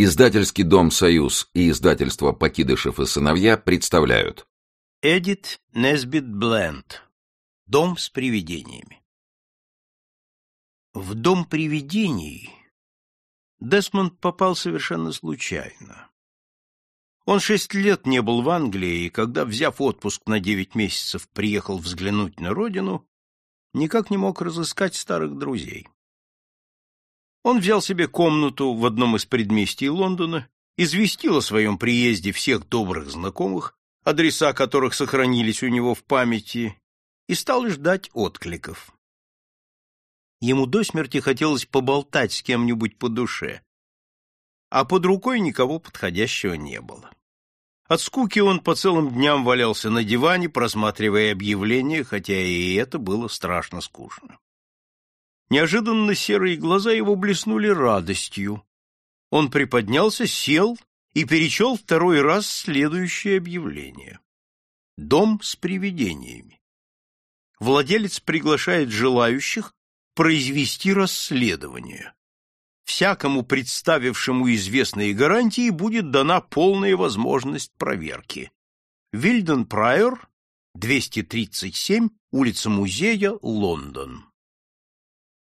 Издательский дом «Союз» и издательство «Покидышев и сыновья» представляют. Эдит Несбит Бленд. Дом с привидениями. В дом привидений Десмонд попал совершенно случайно. Он шесть лет не был в Англии, и когда, взяв отпуск на девять месяцев, приехал взглянуть на родину, никак не мог разыскать старых друзей. Он взял себе комнату в одном из предместий Лондона, известил о своем приезде всех добрых знакомых, адреса которых сохранились у него в памяти, и стал ждать откликов. Ему до смерти хотелось поболтать с кем-нибудь по душе, а под рукой никого подходящего не было. От скуки он по целым дням валялся на диване, просматривая объявления, хотя и это было страшно скучно. Неожиданно серые глаза его блеснули радостью. Он приподнялся, сел и перечел второй раз следующее объявление. Дом с привидениями. Владелец приглашает желающих произвести расследование. Всякому представившему известные гарантии будет дана полная возможность проверки. Вильден Прайор, 237, улица Музея, Лондон.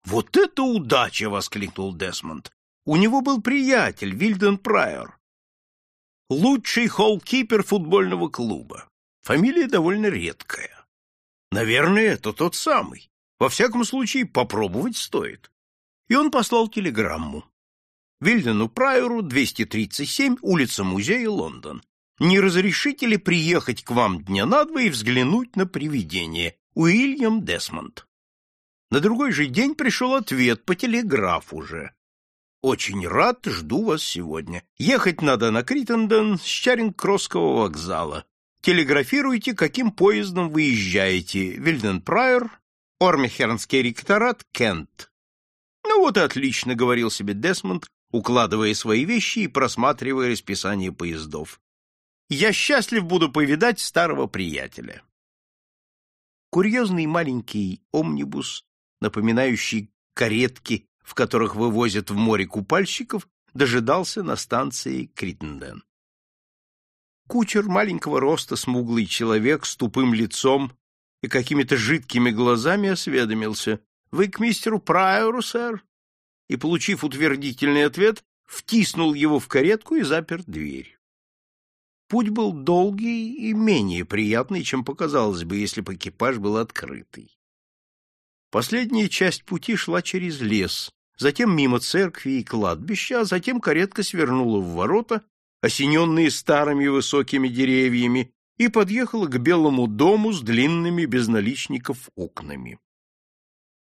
«Вот это удача!» — воскликнул Десмонд. «У него был приятель, Вильден Прайор. Лучший холлкипер футбольного клуба. Фамилия довольно редкая. Наверное, это тот самый. Во всяком случае, попробовать стоит». И он послал телеграмму. Вильдену Прайору, 237, улица Музея, Лондон. Не разрешите ли приехать к вам дня на два и взглянуть на привидение? Уильям Десмонд. На другой же день пришел ответ по телеграфу же. Очень рад, жду вас сегодня. Ехать надо на Криттенден с Чаринг-Кроссского вокзала. Телеграфируйте, каким поездом выезжаете. Вильден-Прайер, Ормихернский ректорат, Кент. Ну вот и отлично, говорил себе Десмонд, укладывая свои вещи и просматривая расписание поездов. Я счастлив буду повидать старого приятеля. Курьезный маленький омнибус напоминающий каретки, в которых вывозят в море купальщиков, дожидался на станции Криттенден. Кучер маленького роста, смуглый человек с тупым лицом и какими-то жидкими глазами осведомился. — Вы к мистеру Прайору, сэр? И, получив утвердительный ответ, втиснул его в каретку и запер дверь. Путь был долгий и менее приятный, чем показалось бы, если бы экипаж был открытый. Последняя часть пути шла через лес, затем мимо церкви и кладбища, а затем каретка свернула в ворота, осененные старыми высокими деревьями, и подъехала к белому дому с длинными без наличников окнами.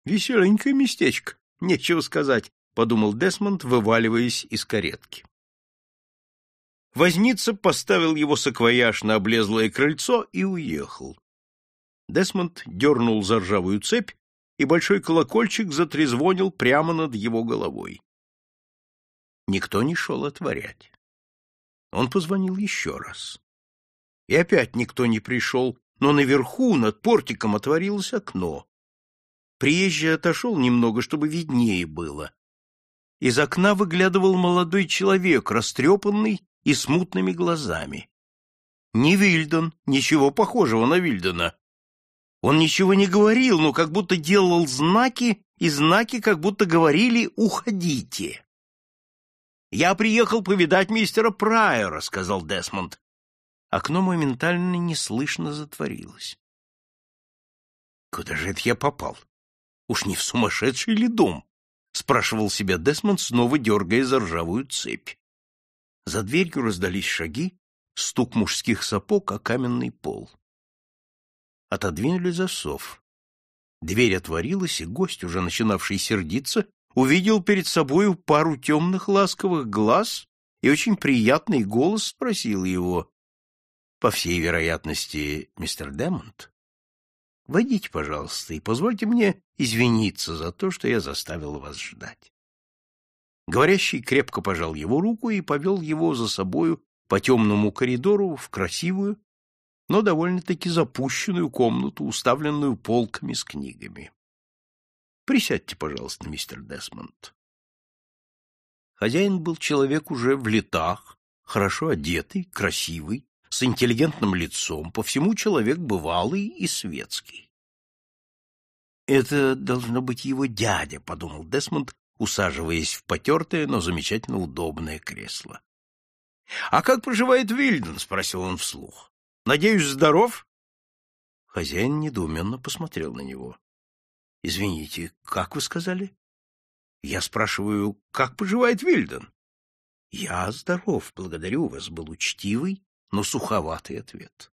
«Веселенькое местечко, нечего сказать», — подумал Десмонд, вываливаясь из каретки. Возница поставил его саквояж на облезлое крыльцо и уехал. Десмонд дернул за ржавую цепь, и большой колокольчик затрезвонил прямо над его головой. Никто не шел отворять. Он позвонил еще раз. И опять никто не пришел, но наверху, над портиком, отворилось окно. Приезжий отошел немного, чтобы виднее было. Из окна выглядывал молодой человек, растрепанный и с мутными глазами. Не Вильден, ничего похожего на Вильдена, он ничего не говорил, но как будто делал знаки, и знаки как будто говорили «Уходите». «Я приехал повидать мистера Прайера», — сказал Десмонд. Окно моментально неслышно затворилось. «Куда же это я попал? Уж не в сумасшедший ли дом?» — спрашивал себя Десмонд, снова дергая за ржавую цепь. За дверью раздались шаги, стук мужских сапог о каменный пол отодвинули засов. Дверь отворилась, и гость, уже начинавший сердиться, увидел перед собою пару темных ласковых глаз и очень приятный голос спросил его, по всей вероятности, мистер Демонт, войдите, пожалуйста, и позвольте мне извиниться за то, что я заставил вас ждать. Говорящий крепко пожал его руку и повел его за собою по темному коридору в красивую, но довольно-таки запущенную комнату, уставленную полками с книгами. Присядьте, пожалуйста, мистер Десмонд. Хозяин был человек уже в летах, хорошо одетый, красивый, с интеллигентным лицом, по всему человек бывалый и светский. «Это должно быть его дядя», — подумал Десмонд, усаживаясь в потертое, но замечательно удобное кресло. «А как поживает Вильден?» — спросил он вслух. «Надеюсь, здоров?» Хозяин недоуменно посмотрел на него. «Извините, как вы сказали?» «Я спрашиваю, как поживает Вильден?» «Я здоров, благодарю вас», — был учтивый, но суховатый ответ.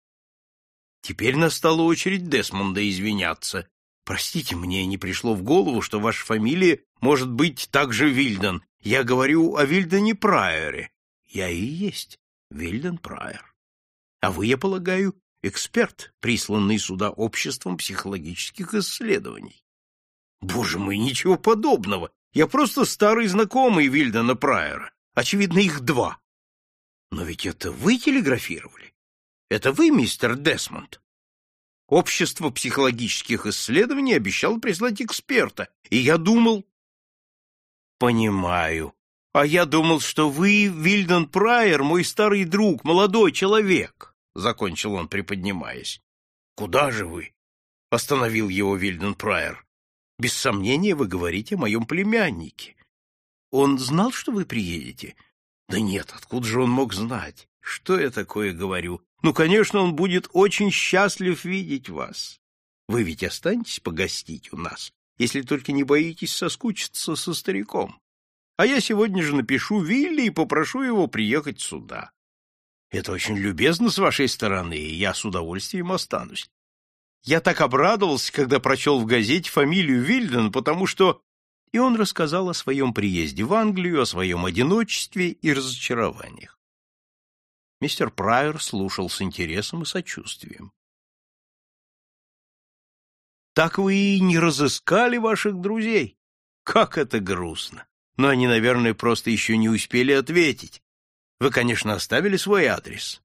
Теперь настала очередь Десмонда извиняться. «Простите, мне не пришло в голову, что ваша фамилия может быть также Вильден. Я говорю о Вильдене Прайере». «Я и есть Вильден Прайер. А вы, я полагаю, эксперт, присланный сюда обществом психологических исследований». «Боже мой, ничего подобного! Я просто старый знакомый Вильдена Прайера. Очевидно, их два. Но ведь это вы телеграфировали? Это вы, мистер Десмонд? Общество психологических исследований обещало прислать эксперта, и я думал... Понимаю. А я думал, что вы, Вильден Прайер, мой старый друг, молодой человек, — закончил он, приподнимаясь. Куда же вы? — остановил его Вильден Прайер. Без сомнения, вы говорите о моем племяннике. Он знал, что вы приедете? Да нет, откуда же он мог знать? Что я такое говорю? Ну, конечно, он будет очень счастлив видеть вас. Вы ведь останетесь погостить у нас, если только не боитесь соскучиться со стариком. А я сегодня же напишу Вилли и попрошу его приехать сюда. Это очень любезно с вашей стороны, и я с удовольствием останусь. Я так обрадовался, когда прочел в газете фамилию Вильден, потому что и он рассказал о своем приезде в Англию, о своем одиночестве и разочарованиях. Мистер Прайер слушал с интересом и сочувствием. «Так вы и не разыскали ваших друзей? Как это грустно! Но они, наверное, просто еще не успели ответить. Вы, конечно, оставили свой адрес?»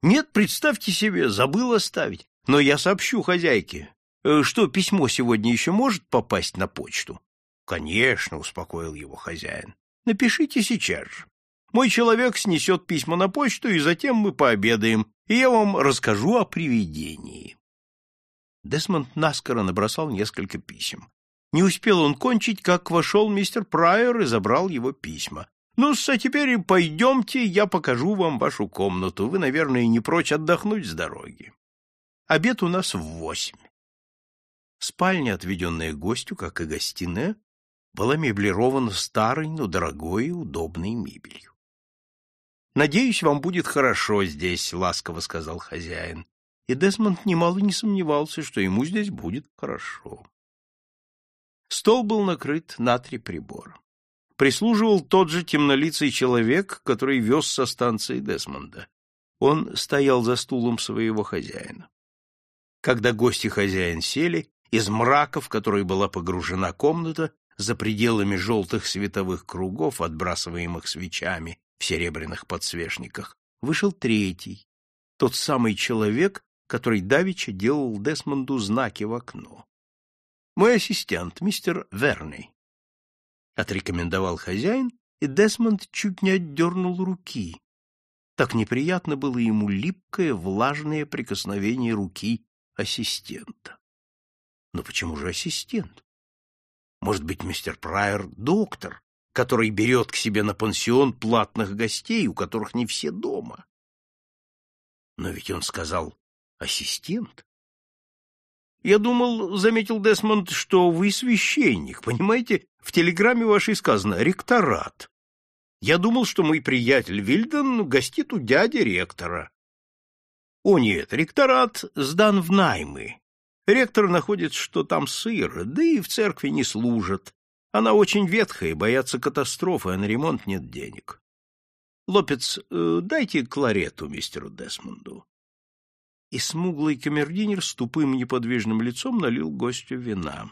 «Нет, представьте себе, забыл оставить. Но я сообщу хозяйке. Э, что, письмо сегодня еще может попасть на почту?» Конечно, успокоил его хозяин. Напишите сейчас же. Мой человек снесет письма на почту, и затем мы пообедаем, и я вам расскажу о привидении. Десмонд наскоро набросал несколько писем. Не успел он кончить, как вошел мистер Прайер и забрал его письма. Ну а теперь пойдемте, я покажу вам вашу комнату. Вы, наверное, не прочь отдохнуть с дороги. Обед у нас в восемь. Спальня, отведенная гостю, как и гостиная, была меблирована старой, но дорогой и удобной мебелью. «Надеюсь, вам будет хорошо здесь», — ласково сказал хозяин. И Десмонд немало не сомневался, что ему здесь будет хорошо. Стол был накрыт на три прибора. Прислуживал тот же темнолицый человек, который вез со станции Десмонда. Он стоял за стулом своего хозяина. Когда гости хозяин сели, из мрака, в который была погружена комната, за пределами желтых световых кругов, отбрасываемых свечами в серебряных подсвечниках, вышел третий, тот самый человек, который давеча делал Десмонду знаки в окно. «Мой ассистент, мистер Верни», — отрекомендовал хозяин, и Десмонд чуть не отдернул руки. Так неприятно было ему липкое, влажное прикосновение руки ассистента. Но почему же ассистент? Может быть, мистер Прайер — доктор, который берет к себе на пансион платных гостей, у которых не все дома. Но ведь он сказал «ассистент». Я думал, — заметил Десмонд, — что вы священник, понимаете? В телеграмме вашей сказано «ректорат». Я думал, что мой приятель Вильден гостит у дяди ректора. О нет, ректорат сдан в наймы, Ректор находит, что там сыр, да и в церкви не служат. Она очень ветхая, боятся катастрофы, а на ремонт нет денег. Лопец, э, дайте кларету мистеру Десмонду. И смуглый камердинер с тупым неподвижным лицом налил гостю вина.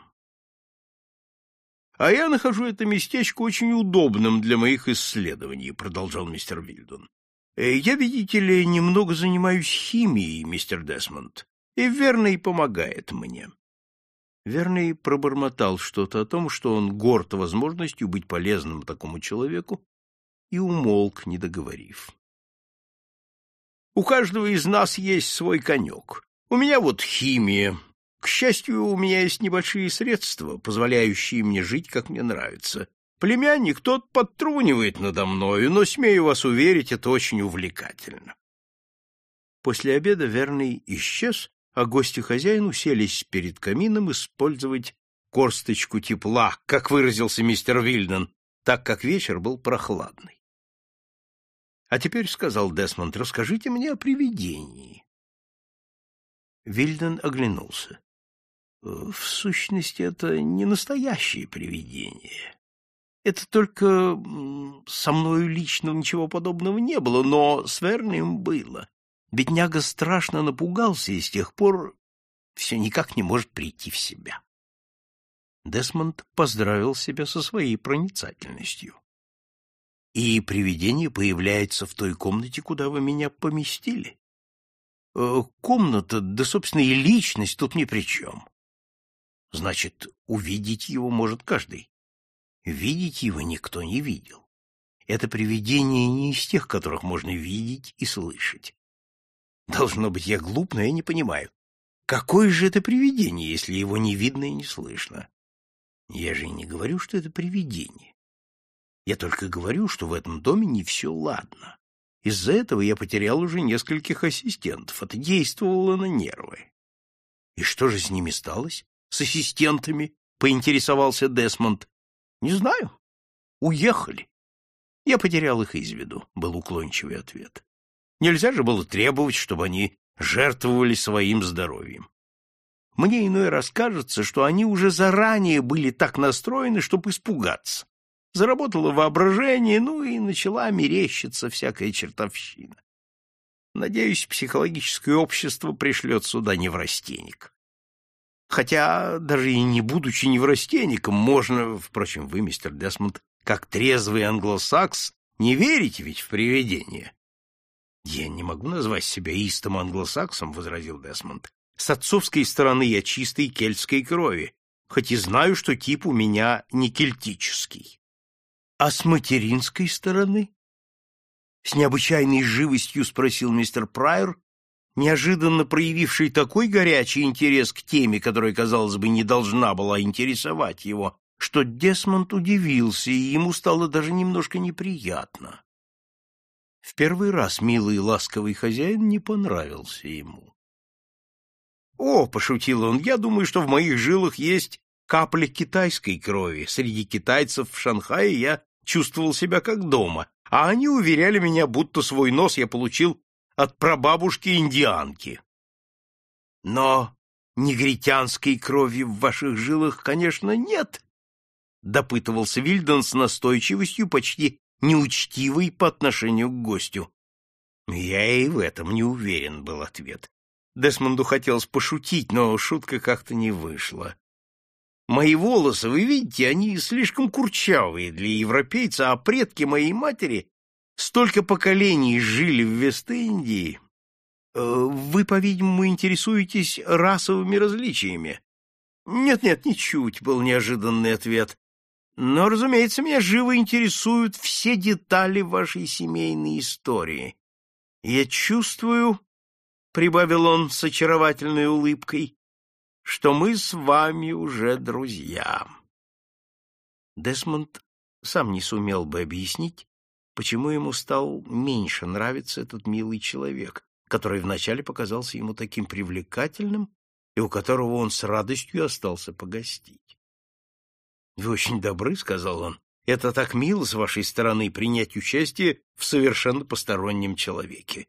— А я нахожу это местечко очень удобным для моих исследований, — продолжал мистер Вильдон. «Э, — Я, видите ли, немного занимаюсь химией, мистер Десмонд, и Верный помогает мне. Верный пробормотал что-то о том, что он горд возможностью быть полезным такому человеку, и умолк, не договорив. У каждого из нас есть свой конек. У меня вот химия. К счастью, у меня есть небольшие средства, позволяющие мне жить, как мне нравится. Племянник тот подтрунивает надо мною, но, смею вас уверить, это очень увлекательно. После обеда Верный исчез, а гости хозяин уселись перед камином использовать корсточку тепла, как выразился мистер Вильден, так как вечер был прохладный. — А теперь, — сказал Десмонд, — расскажите мне о привидении. Вильден оглянулся. — В сущности, это не настоящее привидение. Это только со мною лично ничего подобного не было, но с Вернием было. Бедняга страшно напугался и с тех пор все никак не может прийти в себя. Десмонд поздравил себя со своей проницательностью. И привидение появляется в той комнате, куда вы меня поместили. Э, комната, да, собственно, и личность тут ни при чем. Значит, увидеть его может каждый. Видеть его никто не видел. Это привидение не из тех, которых можно видеть и слышать. Должно быть, я глуп, но я не понимаю. Какое же это привидение, если его не видно и не слышно? Я же не говорю, что это привидение. Я только говорю, что в этом доме не все ладно. Из-за этого я потерял уже нескольких ассистентов. Это действовало на нервы. И что же с ними сталось? С ассистентами? Поинтересовался Десмонд. Не знаю. Уехали. Я потерял их из виду, был уклончивый ответ. Нельзя же было требовать, чтобы они жертвовали своим здоровьем. Мне иной раз кажется, что они уже заранее были так настроены, чтобы испугаться. Заработало воображение, ну и начала мерещиться всякая чертовщина. Надеюсь, психологическое общество пришлет сюда неврастенник. Хотя, даже и не будучи неврастенником, можно, впрочем, вы, мистер Десмонд, как трезвый англосакс, не верите ведь в привидения. — Я не могу назвать себя истым англосаксом, — возразил Десмонд. С отцовской стороны я чистой кельтской крови, хоть и знаю, что тип у меня не кельтический. А с материнской стороны? С необычайной живостью спросил мистер Прайер, неожиданно проявивший такой горячий интерес к теме, которая, казалось бы, не должна была интересовать его, что Десмонд удивился, и ему стало даже немножко неприятно. В первый раз милый и ласковый хозяин не понравился ему. «О, — пошутил он, — я думаю, что в моих жилах есть капля китайской крови. Среди китайцев в Шанхае я чувствовал себя как дома, а они уверяли меня, будто свой нос я получил от прабабушки-индианки. Но негритянской крови в ваших жилах, конечно, нет, — допытывался Вильден с настойчивостью, почти неучтивой по отношению к гостю. Я и в этом не уверен, был ответ. Десмонду хотелось пошутить, но шутка как-то не вышла. Мои волосы, вы видите, они слишком курчавые для европейца, а предки моей матери столько поколений жили в Вест-Индии. Э, вы, по-видимому, интересуетесь расовыми различиями. Нет-нет, ничуть, был неожиданный ответ. Но, разумеется, меня живо интересуют все детали вашей семейной истории. Я чувствую, прибавил он с очаровательной улыбкой, что мы с вами уже друзья. Десмонд сам не сумел бы объяснить, почему ему стал меньше нравиться этот милый человек, который вначале показался ему таким привлекательным и у которого он с радостью остался погостить. — Вы очень добры, — сказал он. — Это так мило с вашей стороны принять участие в совершенно постороннем человеке.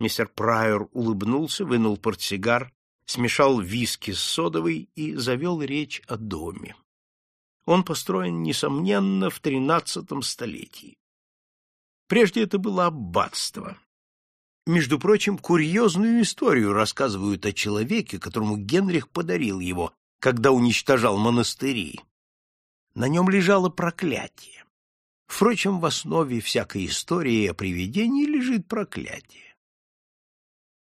Мистер Прайор улыбнулся, вынул портсигар, смешал виски с содовой и завел речь о доме. Он построен, несомненно, в тринадцатом столетии. Прежде это было аббатство. Между прочим, курьезную историю рассказывают о человеке, которому Генрих подарил его, когда уничтожал монастыри. На нем лежало проклятие. Впрочем, в основе всякой истории о привидении лежит проклятие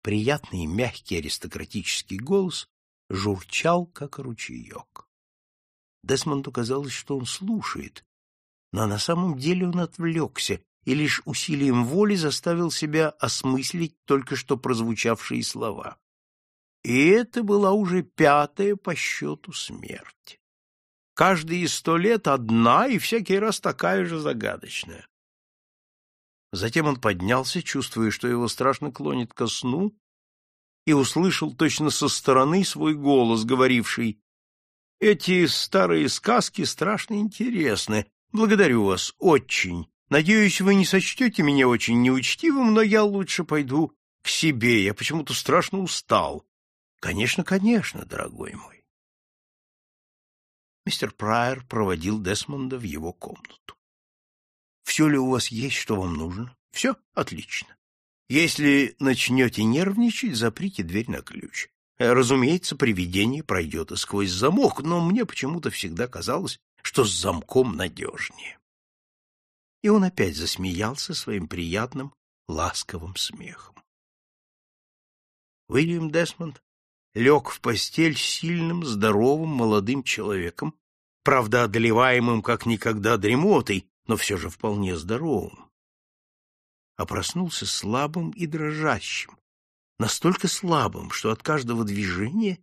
приятный мягкий аристократический голос журчал, как ручеек. Десмонду казалось, что он слушает, но на самом деле он отвлекся и лишь усилием воли заставил себя осмыслить только что прозвучавшие слова. И это была уже пятая по счету смерть. Каждые сто лет одна и всякий раз такая же загадочная. Затем он поднялся, чувствуя, что его страшно клонит ко сну, и услышал точно со стороны свой голос, говоривший «Эти старые сказки страшно интересны. Благодарю вас, очень. Надеюсь, вы не сочтете меня очень неучтивым, но я лучше пойду к себе. Я почему-то страшно устал. Конечно, конечно, дорогой мой. Мистер Прайер проводил Десмонда в его комнату. Все ли у вас есть, что вам нужно? Все? Отлично. Если начнете нервничать, заприте дверь на ключ. Разумеется, привидение пройдет и сквозь замок, но мне почему-то всегда казалось, что с замком надежнее. И он опять засмеялся своим приятным, ласковым смехом. Уильям Десмонд лег в постель сильным, здоровым, молодым человеком, правда, одолеваемым как никогда дремотой, но все же вполне здоровым. А проснулся слабым и дрожащим, настолько слабым, что от каждого движения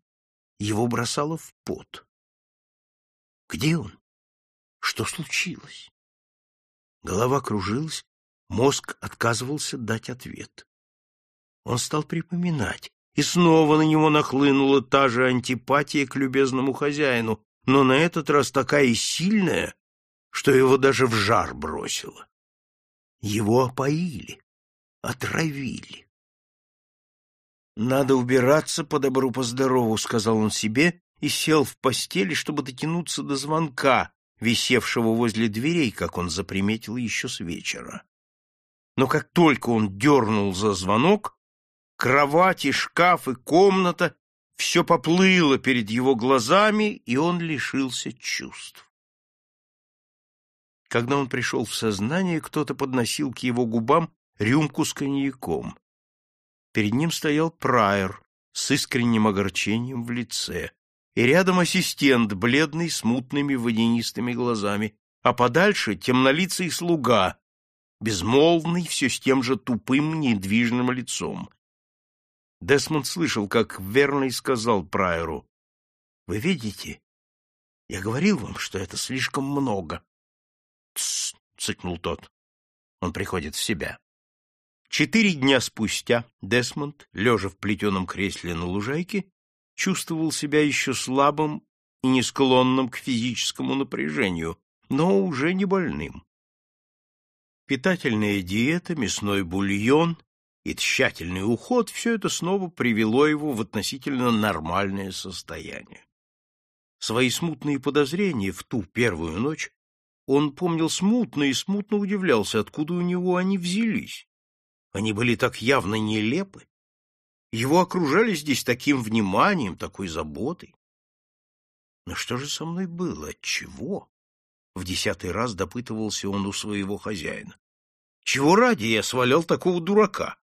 его бросало в пот. Где он? Что случилось? Голова кружилась, мозг отказывался дать ответ. Он стал припоминать, и снова на него нахлынула та же антипатия к любезному хозяину, но на этот раз такая сильная, что его даже в жар бросило. Его опоили, отравили. «Надо убираться по добру, по здорову», — сказал он себе и сел в постели, чтобы дотянуться до звонка, висевшего возле дверей, как он заприметил еще с вечера. Но как только он дернул за звонок, кровать и шкаф и комната все поплыло перед его глазами, и он лишился чувств. Когда он пришел в сознание, кто-то подносил к его губам рюмку с коньяком. Перед ним стоял прайер с искренним огорчением в лице и рядом ассистент, бледный, с мутными водянистыми глазами, а подальше темнолицый слуга, безмолвный, все с тем же тупым, недвижным лицом. Десмонд слышал, как Верный сказал Прайеру, «Вы видите, я говорил вам, что это слишком много». «Тссс», — цыкнул тот, — он приходит в себя. Четыре дня спустя Десмонд, лежа в плетеном кресле на лужайке, чувствовал себя еще слабым и не склонным к физическому напряжению, но уже не больным. Питательная диета, мясной бульон и тщательный уход — все это снова привело его в относительно нормальное состояние. Свои смутные подозрения в ту первую ночь он помнил смутно и смутно удивлялся, откуда у него они взялись. Они были так явно нелепы, его окружали здесь таким вниманием, такой заботой. Но что же со мной было? Отчего? В десятый раз допытывался он у своего хозяина. Чего ради я свалял такого дурака?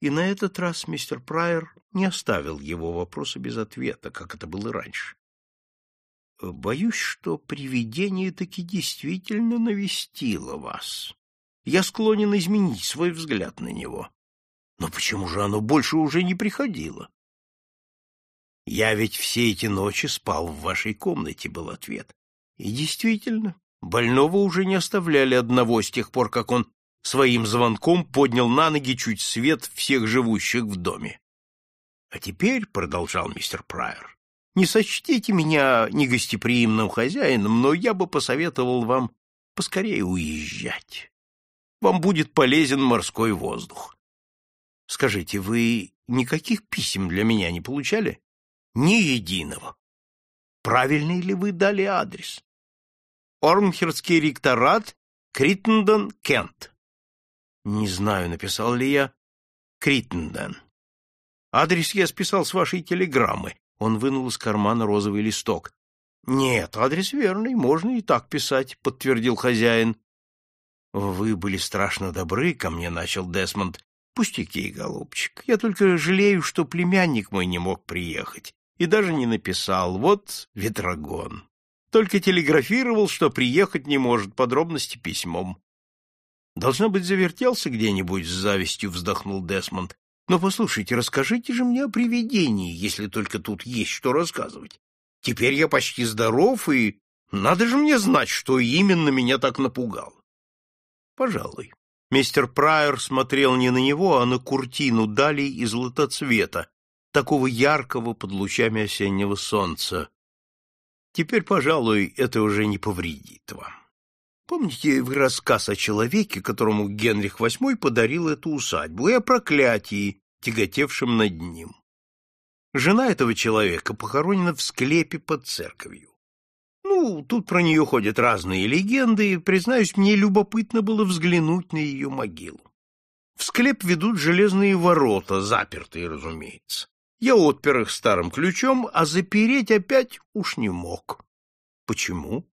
И на этот раз мистер Прайер не оставил его вопроса без ответа, как это было раньше. Боюсь, что привидение таки действительно навестило вас. Я склонен изменить свой взгляд на него. Но почему же оно больше уже не приходило? Я ведь все эти ночи спал в вашей комнате, был ответ. И действительно, больного уже не оставляли одного с тех пор, как он своим звонком поднял на ноги чуть свет всех живущих в доме. А теперь, — продолжал мистер Прайер, — не сочтите меня негостеприимным хозяином, но я бы посоветовал вам поскорее уезжать. Вам будет полезен морской воздух. Скажите, вы никаких писем для меня не получали? Ни единого. Правильный ли вы дали адрес? Ормхерский ректорат, Криттенден, Кент. Не знаю, написал ли я Криттенден. Адрес я списал с вашей телеграммы. Он вынул из кармана розовый листок. Нет, адрес верный, можно и так писать, подтвердил хозяин. Вы были страшно добры ко мне, начал Десмонд, Пустяки, голубчик. Я только жалею, что племянник мой не мог приехать. И даже не написал. Вот ветрогон. Только телеграфировал, что приехать не может, подробности письмом. Должно быть, завертелся где-нибудь с завистью, вздохнул Десмонд. Но послушайте, расскажите же мне о привидении, если только тут есть что рассказывать. Теперь я почти здоров, и надо же мне знать, что именно меня так напугало. Пожалуй. Мистер Прайер смотрел не на него, а на куртину далей из золотоцвета, такого яркого под лучами осеннего солнца. Теперь, пожалуй, это уже не повредит вам. Помните вы рассказ о человеке, которому Генрих VIII подарил эту усадьбу, и о проклятии, тяготевшем над ним? Жена этого человека похоронена в склепе под церковью. Ну, тут про нее ходят разные легенды, и, признаюсь, мне любопытно было взглянуть на ее могилу. В склеп ведут железные ворота, запертые, разумеется. Я отпер их старым ключом, а запереть опять уж не мог. Почему?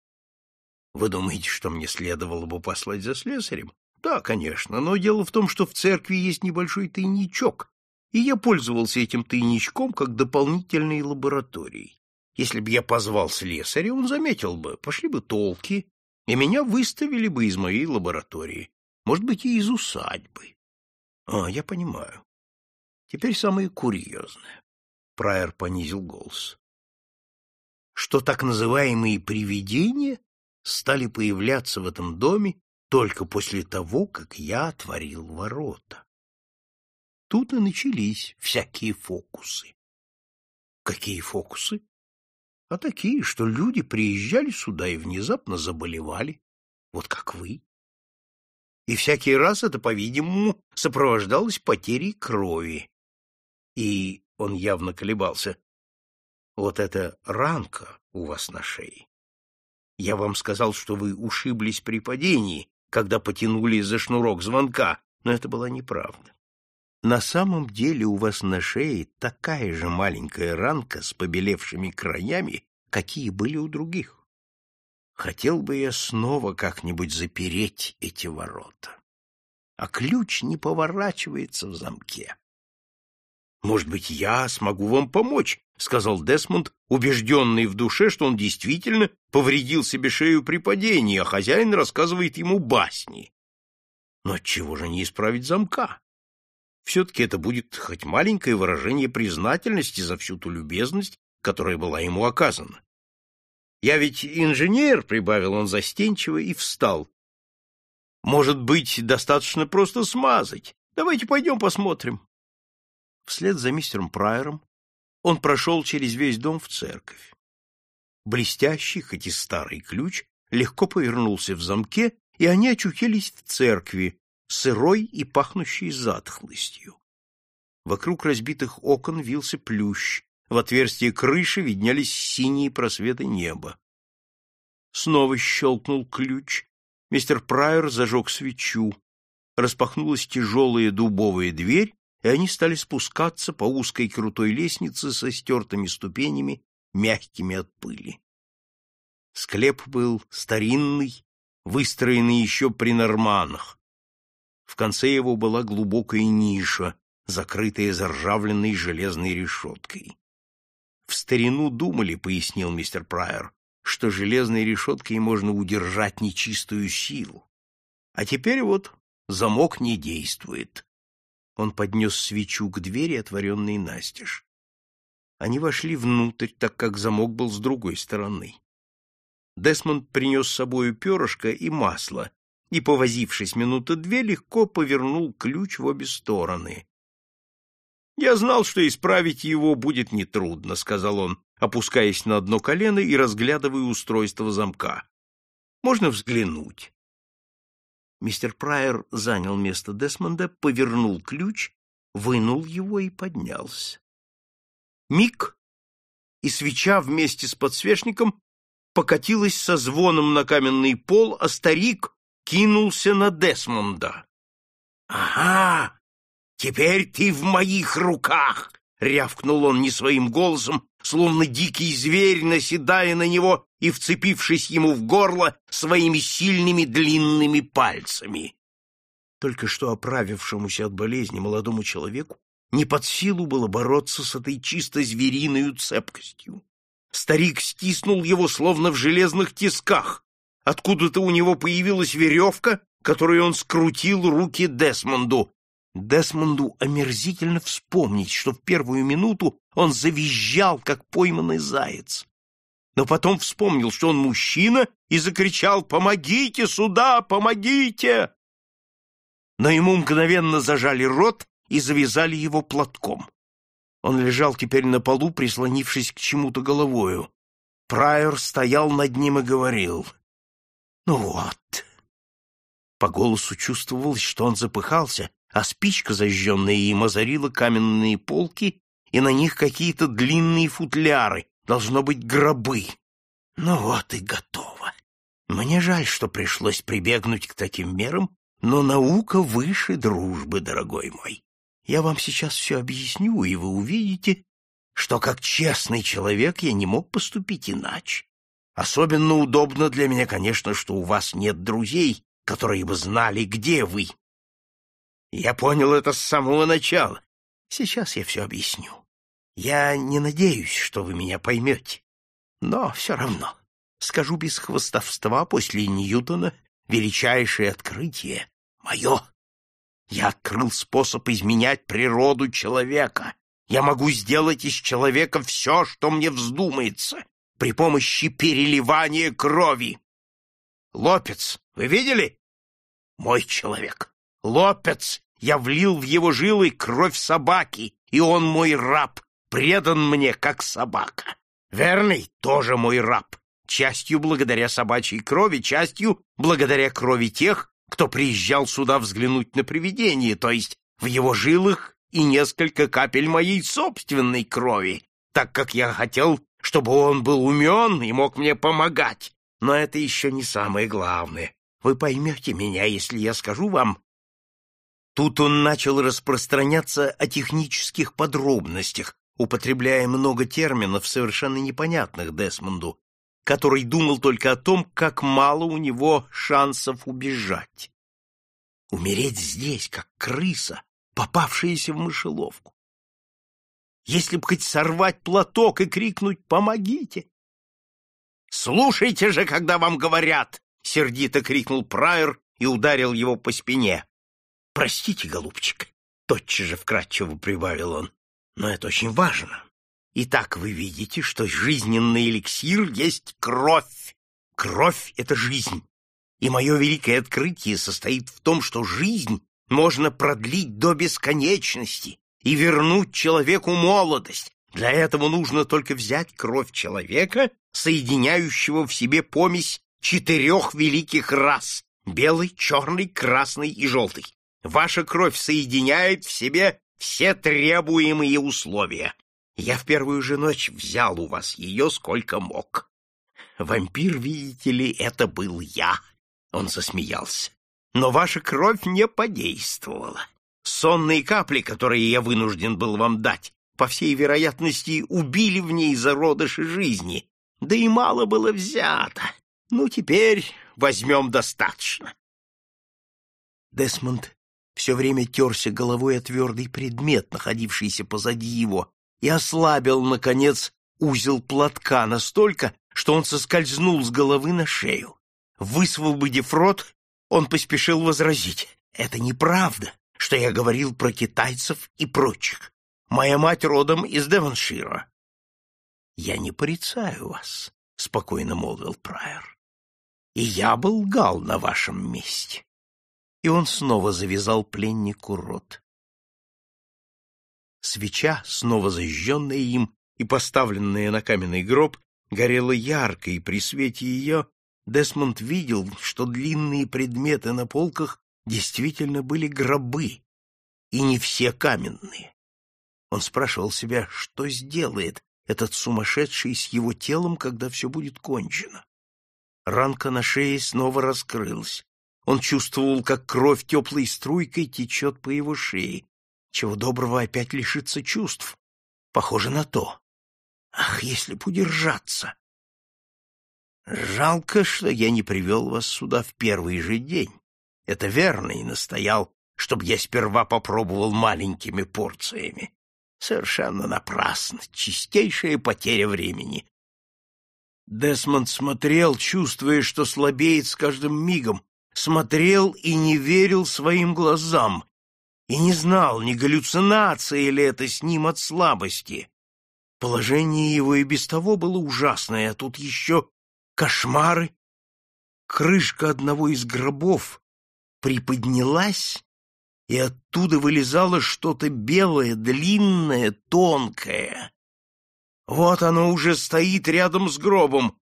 Вы думаете, что мне следовало бы послать за слесарем? Да, конечно, но дело в том, что в церкви есть небольшой тайничок, и я пользовался этим тайничком как дополнительной лабораторией. Если бы я позвал слесаря, он заметил бы, пошли бы толки, и меня выставили бы из моей лаборатории, может быть, и из усадьбы. А, я понимаю. Теперь самое курьезное. Прайер понизил голос. Что так называемые привидения стали появляться в этом доме только после того, как я отворил ворота. Тут и начались всякие фокусы. Какие фокусы? А такие, что люди приезжали сюда и внезапно заболевали, вот как вы. И всякий раз это, по-видимому, сопровождалось потерей крови. И он явно колебался. Вот эта ранка у вас на шее. Я вам сказал, что вы ушиблись при падении, когда потянули за шнурок звонка, но это была неправда. На самом деле у вас на шее такая же маленькая ранка с побелевшими краями, какие были у других. Хотел бы я снова как-нибудь запереть эти ворота. А ключ не поворачивается в замке. Может быть, я смогу вам помочь, — сказал Десмонд, убежденный в душе, что он действительно повредил себе шею при падении, а хозяин рассказывает ему басни. Но чего же не исправить замка? Все-таки это будет хоть маленькое выражение признательности за всю ту любезность, которая была ему оказана. «Я ведь инженер», — прибавил он застенчиво и встал. «Может быть, достаточно просто смазать. Давайте пойдем посмотрим». Вслед за мистером Прайером он прошел через весь дом в церковь. Блестящий, хоть и старый ключ, легко повернулся в замке, и они очутились в церкви, сырой и пахнущей затхлостью. Вокруг разбитых окон вился плющ, в отверстие крыши виднелись синие просветы неба. Снова щелкнул ключ, мистер Прайер зажег свечу, распахнулась тяжелая дубовая дверь, и они стали спускаться по узкой крутой лестнице со стертыми ступенями, мягкими от пыли. Склеп был старинный, выстроенный еще при норманах. В конце его была глубокая ниша, закрытая заржавленной железной решеткой. В старину думали, пояснил мистер Прайер, что железной решеткой можно удержать нечистую силу. А теперь вот замок не действует. Он поднес свечу к двери, отворенной настежь. Они вошли внутрь, так как замок был с другой стороны. Десмонд принес с собою перышко и масло, и, повозившись минуты две, легко повернул ключ в обе стороны. «Я знал, что исправить его будет нетрудно», — сказал он, опускаясь на одно колено и разглядывая устройство замка. «Можно взглянуть?» Мистер Прайер занял место Десмонда, повернул ключ, вынул его и поднялся. Миг, и свеча вместе с подсвечником покатилась со звоном на каменный пол, а старик кинулся на Десмонда. — Ага, теперь ты в моих руках! — рявкнул он не своим голосом, словно дикий зверь, наседая на него и вцепившись ему в горло своими сильными длинными пальцами. Только что оправившемуся от болезни молодому человеку не под силу было бороться с этой чисто звериной цепкостью. Старик стиснул его, словно в железных тисках. Откуда-то у него появилась веревка, которой он скрутил руки Десмонду. Десмонду омерзительно вспомнить, что в первую минуту он завизжал, как пойманный заяц. Но потом вспомнил, что он мужчина, и закричал «Помогите сюда! Помогите!» Но ему мгновенно зажали рот и завязали его платком. Он лежал теперь на полу, прислонившись к чему-то головою. Прайор стоял над ним и говорил. «Ну вот». По голосу чувствовалось, что он запыхался, а спичка, зажженная им, озарила каменные полки, и на них какие-то длинные футляры, должно быть, гробы. Ну вот и готово. Мне жаль, что пришлось прибегнуть к таким мерам, но наука выше дружбы, дорогой мой. Я вам сейчас все объясню, и вы увидите, что как честный человек я не мог поступить иначе. Особенно удобно для меня, конечно, что у вас нет друзей, которые бы знали, где вы. Я понял это с самого начала. Сейчас я все объясню. Я не надеюсь, что вы меня поймете. Но все равно, скажу без хвостовства, после Ньютона величайшее открытие — мое. Я открыл способ изменять природу человека. Я могу сделать из человека все, что мне вздумается, при помощи переливания крови. Лопец, вы видели? Мой человек. Лопец, я влил в его жилы кровь собаки, и он мой раб, предан мне, как собака. Верный тоже мой раб, частью благодаря собачьей крови, частью благодаря крови тех, кто приезжал сюда взглянуть на привидение, то есть в его жилах и несколько капель моей собственной крови, так как я хотел, чтобы он был умен и мог мне помогать. Но это еще не самое главное. Вы поймете меня, если я скажу вам... Тут он начал распространяться о технических подробностях, употребляя много терминов, совершенно непонятных Десмонду, который думал только о том, как мало у него шансов убежать. Умереть здесь, как крыса, попавшаяся в мышеловку. Если б хоть сорвать платок и крикнуть «Помогите!» «Слушайте же, когда вам говорят!» — сердито крикнул Прайер и ударил его по спине. «Простите, голубчик!» — тотчас же вкратчиво прибавил он. «Но это очень важно. Итак, вы видите, что жизненный эликсир есть кровь. Кровь — это жизнь. И мое великое открытие состоит в том, что жизнь можно продлить до бесконечности и вернуть человеку молодость. Для этого нужно только взять кровь человека, соединяющего в себе помесь четырех великих рас — белый, черный, красный и желтый. Ваша кровь соединяет в себе все требуемые условия. Я в первую же ночь взял у вас ее сколько мог. Вампир, видите ли, это был я. Он засмеялся. Но ваша кровь не подействовала. Сонные капли, которые я вынужден был вам дать, по всей вероятности, убили в ней зародыши жизни. Да и мало было взято. Ну, теперь возьмем достаточно. Десмонд все время терся головой о твердый предмет, находившийся позади его, и ослабил, наконец, узел платка настолько, что он соскользнул с головы на шею. Высвободив рот, он поспешил возразить. «Это неправда, что я говорил про китайцев и прочих. Моя мать родом из Девоншира». «Я не порицаю вас», — спокойно молвил Прайер. «И я бы лгал на вашем месте». И он снова завязал пленнику рот. Свеча, снова зажженная им и поставленная на каменный гроб, горела ярко, и при свете ее Десмонд видел, что длинные предметы на полках действительно были гробы, и не все каменные. Он спрашивал себя, что сделает этот сумасшедший с его телом, когда все будет кончено. Ранка на шее снова раскрылась. Он чувствовал, как кровь теплой струйкой течет по его шее, чего доброго опять лишится чувств. Похоже на то. Ах, если б удержаться! Жалко, что я не привел вас сюда в первый же день. Это верно, и настоял, чтобы я сперва попробовал маленькими порциями. Совершенно напрасно, чистейшая потеря времени. Десмонд смотрел, чувствуя, что слабеет с каждым мигом, смотрел и не верил своим глазам, и не знал, не галлюцинация ли это с ним от слабости. Положение его и без того было ужасное, а тут еще кошмары. Крышка одного из гробов приподнялась, и оттуда вылезало что-то белое, длинное, тонкое. Вот оно уже стоит рядом с гробом.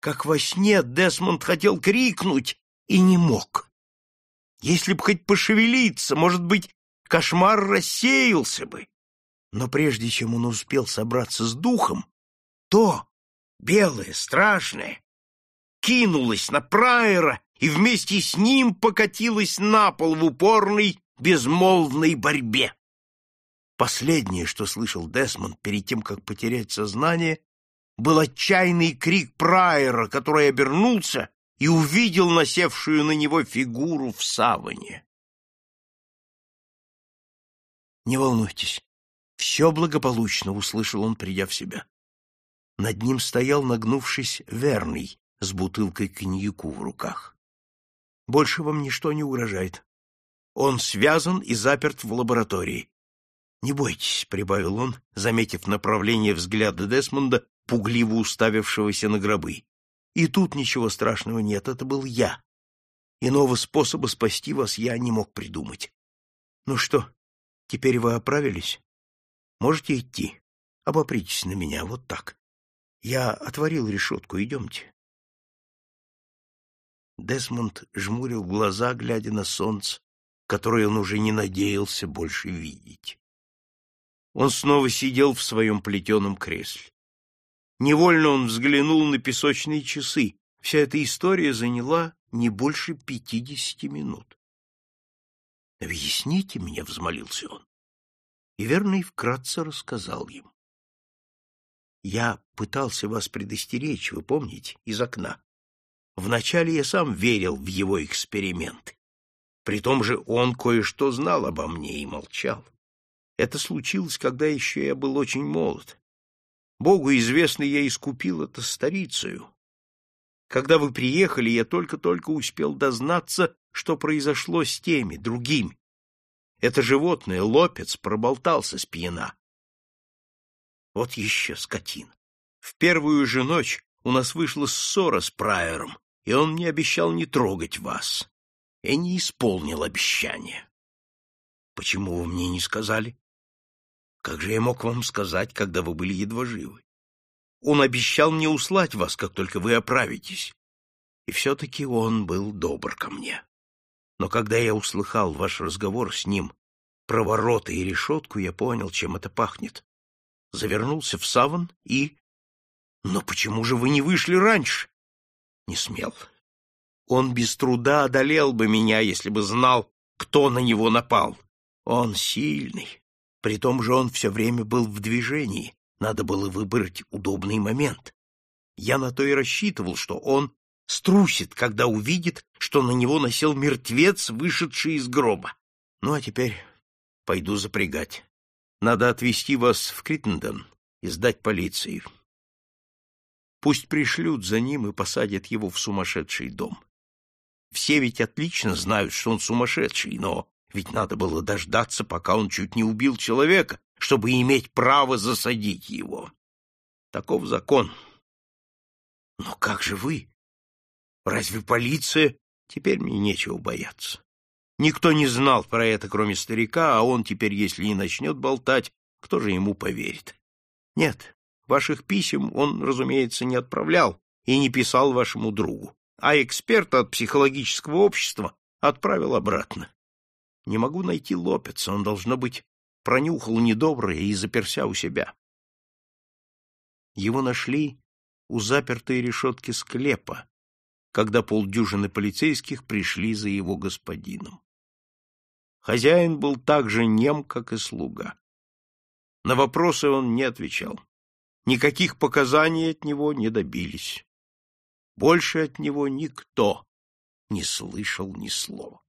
Как во сне Десмонд хотел крикнуть и не мог. Если б хоть пошевелиться, может быть, кошмар рассеялся бы. Но прежде чем он успел собраться с духом, то, белое, страшное, кинулось на Прайера и вместе с ним покатилось на пол в упорной, безмолвной борьбе. Последнее, что слышал Десмонд перед тем, как потерять сознание, был отчаянный крик Прайера, который обернулся и увидел насевшую на него фигуру в саване. «Не волнуйтесь, все благополучно», — услышал он, придя в себя. Над ним стоял, нагнувшись, верный, с бутылкой коньяку в руках. «Больше вам ничто не угрожает. Он связан и заперт в лаборатории. «Не бойтесь», — прибавил он, заметив направление взгляда Десмонда, пугливо уставившегося на гробы. «И тут ничего страшного нет, это был я. Иного способа спасти вас я не мог придумать. Ну что, теперь вы оправились? Можете идти? Обопритесь на меня, вот так. Я отворил решетку, идемте». Десмонд жмурил глаза, глядя на солнце, которое он уже не надеялся больше видеть. Он снова сидел в своем плетеном кресле. Невольно он взглянул на песочные часы. Вся эта история заняла не больше пятидесяти минут. «Объясните мне», — взмолился он. И верный вкратце рассказал им. «Я пытался вас предостеречь, вы помните, из окна. Вначале я сам верил в его эксперименты. При том же он кое-что знал обо мне и молчал. Это случилось, когда еще я был очень молод. Богу известно, я искупил это старицею. Когда вы приехали, я только-только успел дознаться, что произошло с теми, другими. Это животное, лопец, проболтался с пьяна. Вот еще скотин. В первую же ночь у нас вышла ссора с Прайером, и он мне обещал не трогать вас. И не исполнил обещание. Почему вы мне не сказали? Как же я мог вам сказать, когда вы были едва живы? Он обещал мне услать вас, как только вы оправитесь. И все-таки он был добр ко мне. Но когда я услыхал ваш разговор с ним про ворота и решетку, я понял, чем это пахнет. Завернулся в саван и... Но почему же вы не вышли раньше? Не смел. Он без труда одолел бы меня, если бы знал, кто на него напал. Он сильный, при том же он все время был в движении, надо было выбрать удобный момент. Я на то и рассчитывал, что он струсит, когда увидит, что на него носил мертвец, вышедший из гроба. Ну, а теперь пойду запрягать. Надо отвезти вас в Криттенден и сдать полиции. Пусть пришлют за ним и посадят его в сумасшедший дом. Все ведь отлично знают, что он сумасшедший, но ведь надо было дождаться, пока он чуть не убил человека, чтобы иметь право засадить его. Таков закон. Но как же вы? Разве полиция? Теперь мне нечего бояться. Никто не знал про это, кроме старика, а он теперь, если и начнет болтать, кто же ему поверит? Нет, ваших писем он, разумеется, не отправлял и не писал вашему другу, а эксперта от психологического общества отправил обратно. Не могу найти Лопеца, он, должно быть, пронюхал недоброе и заперся у себя. Его нашли у запертой решетки склепа, когда полдюжины полицейских пришли за его господином. Хозяин был так же нем, как и слуга. На вопросы он не отвечал. Никаких показаний от него не добились. Больше от него никто не слышал ни слова.